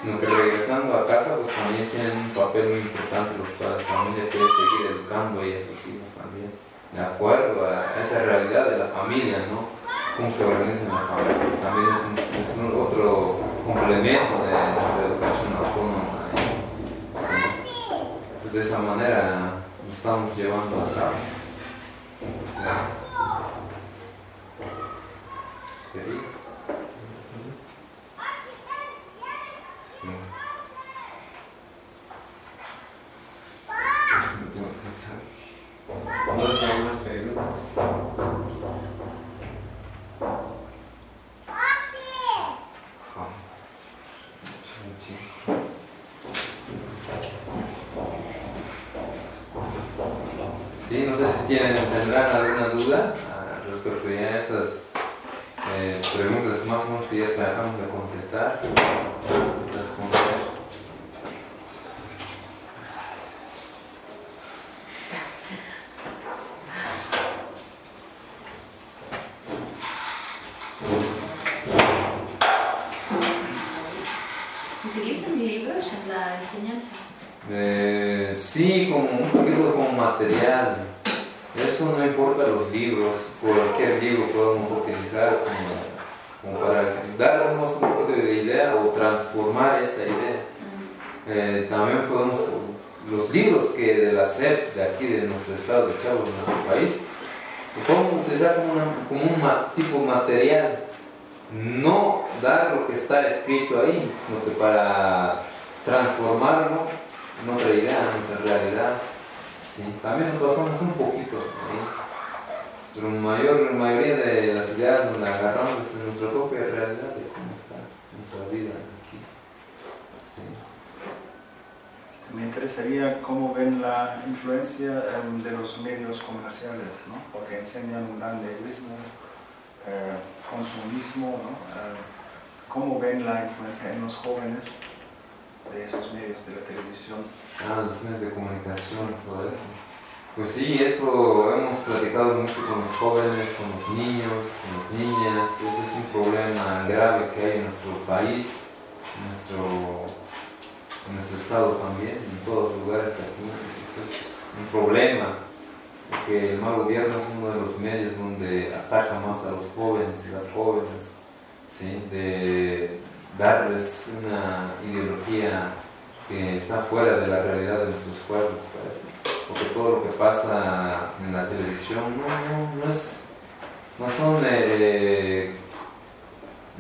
sino que regresando a casa pues también tienen un papel muy importante los padres de familia que seguir educando a sus hijos también, de acuerdo a esa realidad de la familia, ¿no? Cómo se organiza la familia, también es, otro complemento de nuestra educación autónoma. Pues de esa manera lo estamos llevando a cabo. Sí, me interesaría cómo ven la influencia em, de los medios comerciales, ¿no? porque enseñan un gran egoísmo eh, consumismo, ¿no? ¿Cómo ven la influencia en los jóvenes de esos medios de la televisión? Ah, los medios de comunicación, todo eso. Pues sí, eso hemos platicado mucho con los jóvenes, con los niños, con las niñas. Ese es un problema grave que hay en nuestro país, en nuestro, en nuestro estado también, en todos los lugares aquí. Eso es un problema porque el mal gobierno es uno de los medios donde ataca más a los jóvenes y las jóvenes, de darles una ideología que está fuera de la realidad de nuestros pueblos, porque todo lo que pasa en la televisión no, no, es, no son eh,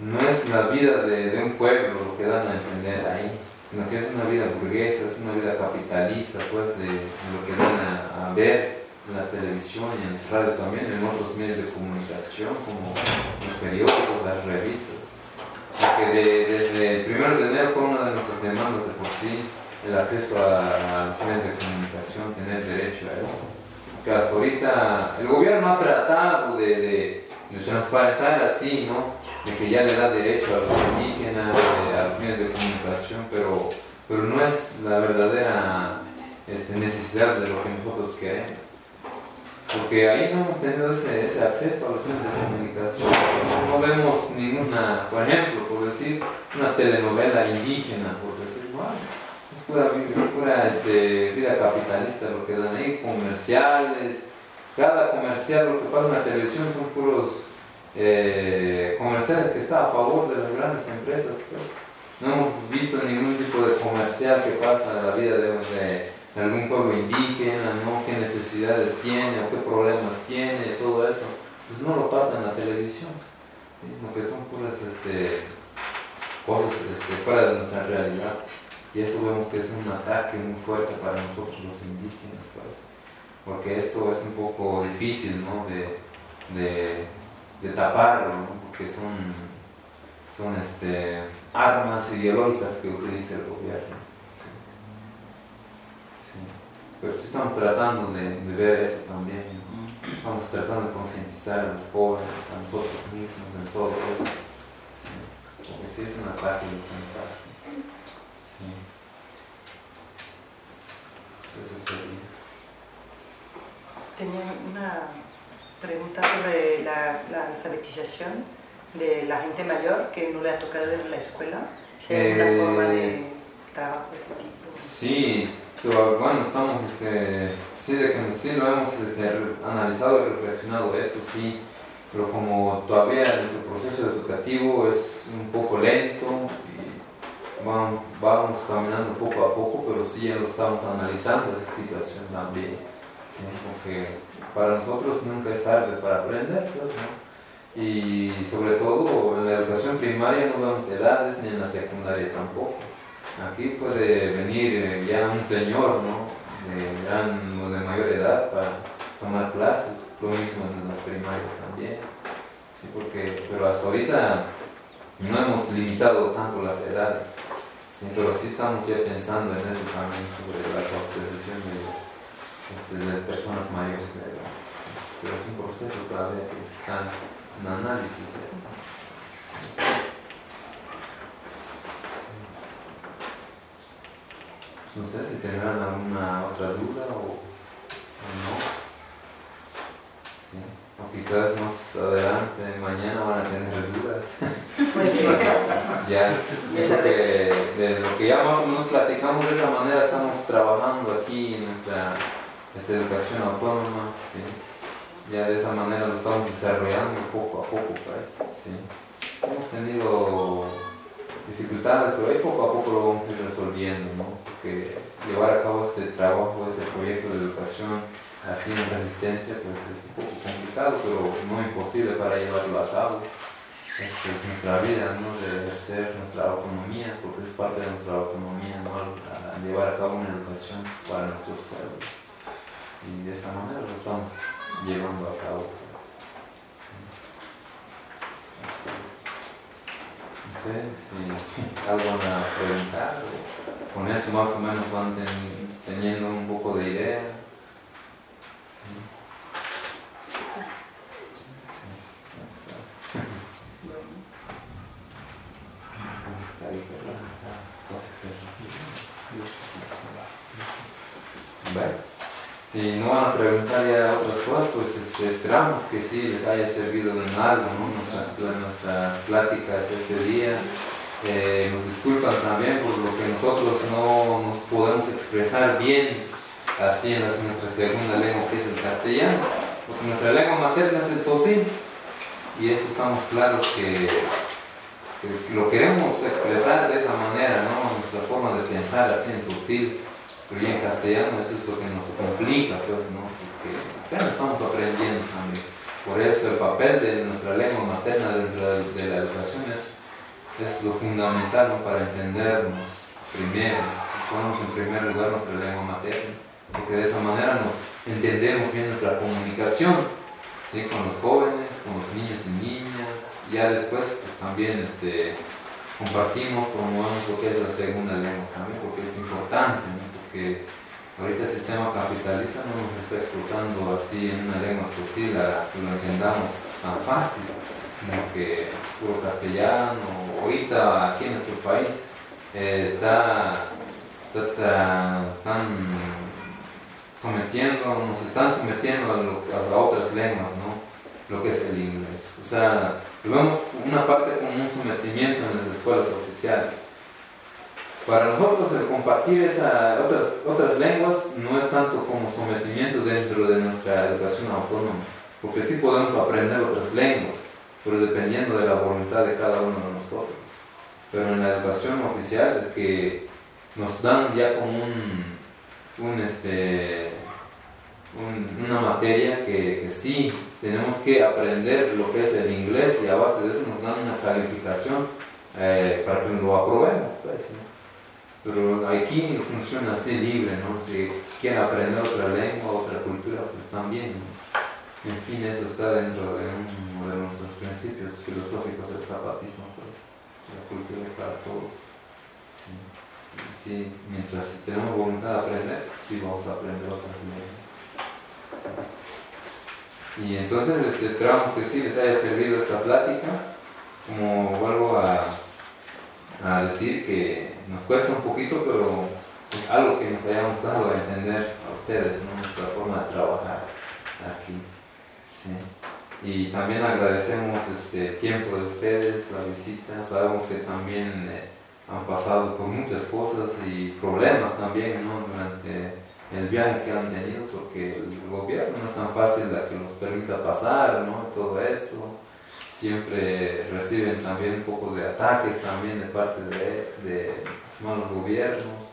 no es la vida de, un pueblo lo que dan a entender ahí, sino que es una vida burguesa, es una vida capitalista, pues, de, lo que dan a ver en la televisión y en las radios también, en otros medios de comunicación como los periódicos, las revistas. Porque desde el primero de enero fue una de nuestras demandas de por sí el acceso a, los medios de comunicación, tener derecho a eso. Porque hasta ahorita el gobierno ha tratado de, de, transparentar así, ¿no? De que ya le da derecho a los indígenas, a los medios de comunicación, pero, pero no es la verdadera este, necesidad de lo que nosotros queremos porque ahí no hemos tenido ese, ese, acceso a los medios de comunicación. No vemos ninguna, por ejemplo, por decir, una telenovela indígena, por decir, bueno, es pura, pura este, vida capitalista lo que dan ahí, comerciales. Cada comercial, lo que pasa en la televisión son puros eh, comerciales que están a favor de las grandes empresas. Pues. No hemos visto ningún tipo de comercial que pasa en la vida de, algún pueblo indígena, qué necesidades tiene o qué problemas tiene, todo eso, pues no lo pasa en la televisión, sino que son puras este, cosas este, fuera de nuestra realidad. Y eso vemos que es un ataque muy fuerte para nosotros los indígenas, pues, porque esto es un poco difícil ¿no? de, de taparlo, ¿no? porque son, son este, armas ideológicas que utiliza el gobierno. Pero sí estamos tratando de, ver eso también. Estamos tratando de concientizar a los jóvenes, a nosotros mismos en todo eso. Porque sí es un ataque de pensar. Sí. Eso sería. Tenía una pregunta sobre la, alfabetización. de la gente mayor que no le ha tocado en la escuela? Si hay alguna forma de trabajo de ese tipo. Sí, bueno, estamos, este, sí, sí lo hemos este, analizado y reflexionado eso, sí, pero como todavía nuestro proceso educativo es un poco lento y vamos, vamos caminando poco a poco, pero sí ya lo estamos analizando esa situación también, ¿sí? porque para nosotros nunca es tarde para aprender, pues, ¿no? y sobre todo en la educación primaria no vemos edades ni en la secundaria tampoco. Aquí puede venir eh, ya un señor, ¿no? De, de mayor edad para tomar clases, lo mismo en las primarias también. Sí, porque, pero hasta ahorita no hemos limitado tanto las edades, ¿sí? pero sí estamos ya pensando en eso también sobre la capacitación de, este, de personas mayores de edad. Pero es un proceso todavía que está en análisis. No sé si tendrán alguna otra duda o, no. Sí. O quizás más adelante, mañana van a tener dudas. Pues ya, de lo que ya más o menos platicamos de esa manera estamos trabajando aquí en nuestra, esta educación autónoma. Ya de esa manera lo estamos desarrollando poco a poco, pues. Hemos tenido dificultades, pero ahí poco a poco lo vamos a ir resolviendo, ¿no? Porque llevar a cabo este trabajo, este proyecto de educación así en resistencia, pues es un poco complicado, pero no imposible para llevarlo a cabo. Esta es nuestra vida, ¿no? De ejercer nuestra autonomía, porque es parte de nuestra autonomía, ¿no? Llevar a cabo una educación para nuestros pueblos. Y de esta manera lo estamos llevando a cabo. sé si algo a preguntar. Con eso más o menos van teniendo un poco de idea. Si no van a preguntar ya otras cosas, pues este, esperamos que sí les haya servido en algo, ¿no? nuestras, nuestras pláticas este día. Eh, nos disculpan también por lo que nosotros no nos podemos expresar bien así en, nuestra segunda lengua que es el castellano, porque nuestra lengua materna es el tzotzil y eso estamos claros que, lo queremos expresar de esa manera, ¿no? nuestra forma de pensar así en tzotzil pero en castellano eso es lo que nos complica, pues, ¿no? Porque apenas estamos aprendiendo también. Por eso el papel de nuestra lengua materna dentro de la educación es, es lo fundamental para entendernos primero. Ponemos en primer lugar nuestra lengua materna, porque de esa manera nos entendemos bien nuestra comunicación ¿sí? con los jóvenes, con los niños y niñas. Ya después pues, también este, compartimos, promovemos lo que es la segunda lengua también, porque es importante. ¿no? Que ahorita el sistema capitalista no nos está explotando así en una lengua sutil a que lo entendamos tan fácil, sino que es puro castellano. Ahorita aquí en nuestro país eh, está, están sometiendo, nos están sometiendo a, otras lenguas, ¿no? Lo que es el inglés. O sea, vemos una parte como un sometimiento en las escuelas oficiales para nosotros el compartir otras, otras lenguas no es tanto como sometimiento dentro de nuestra educación autónoma, porque sí podemos aprender otras lenguas, pero dependiendo de la voluntad de cada uno de nosotros. Pero en la educación oficial es que nos dan ya como un este, una materia que, sí tenemos que aprender lo que es el inglés y a base de eso nos dan una calificación eh, para que lo aprobemos. Pues, pero aquí funciona así libre, ¿no? Si quieren aprender otra lengua, otra cultura, pues también. En fin, eso está dentro de uno de nuestros principios filosóficos del zapatismo, pues. La cultura es para todos. Sí. mientras tenemos voluntad de aprender, sí vamos a aprender otras lenguas. Y entonces este, esperamos que sí les haya servido esta plática. Como vuelvo a decir que nos cuesta un poquito, pero es algo que nos hayamos dado a entender a ustedes, nuestra forma de trabajar aquí. y también agradecemos este, tiempo de ustedes, la visita. Sabemos que también eh, han pasado por muchas cosas y problemas también ¿no? durante el viaje que han tenido, porque el gobierno no es tan fácil de que nos permita pasar, ¿no? todo eso. Siempre reciben también un poco de ataques también de parte de, los malos gobiernos.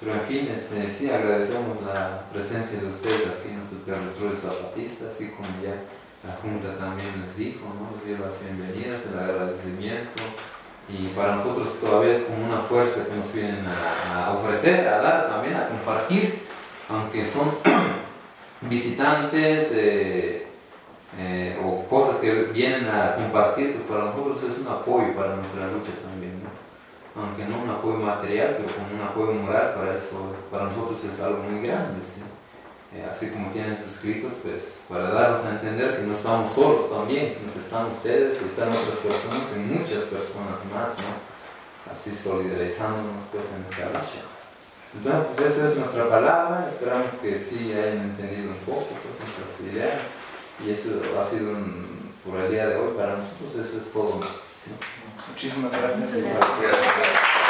Pero en fin, este, sí agradecemos la presencia de ustedes aquí en nuestro territorio zapatista, así como ya la Junta también les dijo, ¿no? les dio las bienvenidas, el agradecimiento y para nosotros todavía es como una fuerza que nos vienen a, ofrecer, a dar también, a compartir, aunque son visitantes eh, eh, o cosas que vienen a compartir, pues para nosotros es un apoyo para nuestra lucha también, ¿no? aunque no un apoyo material, pero como un apoyo moral, para eso, para nosotros es algo muy grande. ¿sí? Eh, así como tienen sus escritos, pues para darnos a entender que no estamos solos también, sino que están ustedes y están otras personas y muchas personas más, ¿no? Así solidarizándonos pues en esta lucha. Entonces, pues eso es nuestra palabra, esperamos que sí hayan entendido un poco pues, nuestras ideas y eso ha sido por el día de hoy para nosotros, eso es todo. Muchísimas gracias.